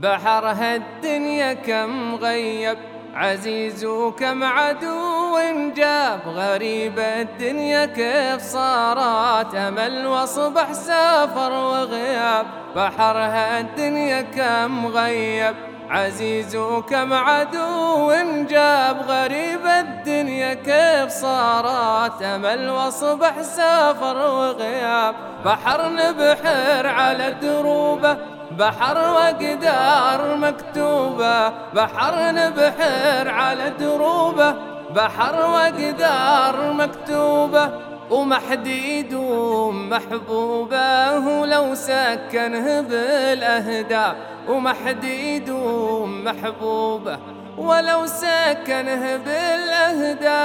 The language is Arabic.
بحر هالدنيا كم غيب عزيز وكم عدو جاب. غريب الدنيا كيف صارت أمل وصبح سافر وغياب. بحر هالدنيا كم غيب عزيز وكم عدو جاب. غريب الدنيا كيف صارت أمل وصبح سافر وغياب. بحر نبحر على دروبه بحر وقدار مكتوبة بحر نبحر على دروبة. بحر وقدار مكتوبة ومحد يدوم محبوبة. ولو سكنه بالأهداف ومحد يدوم محبوبة. ولو سكنه بالأهداف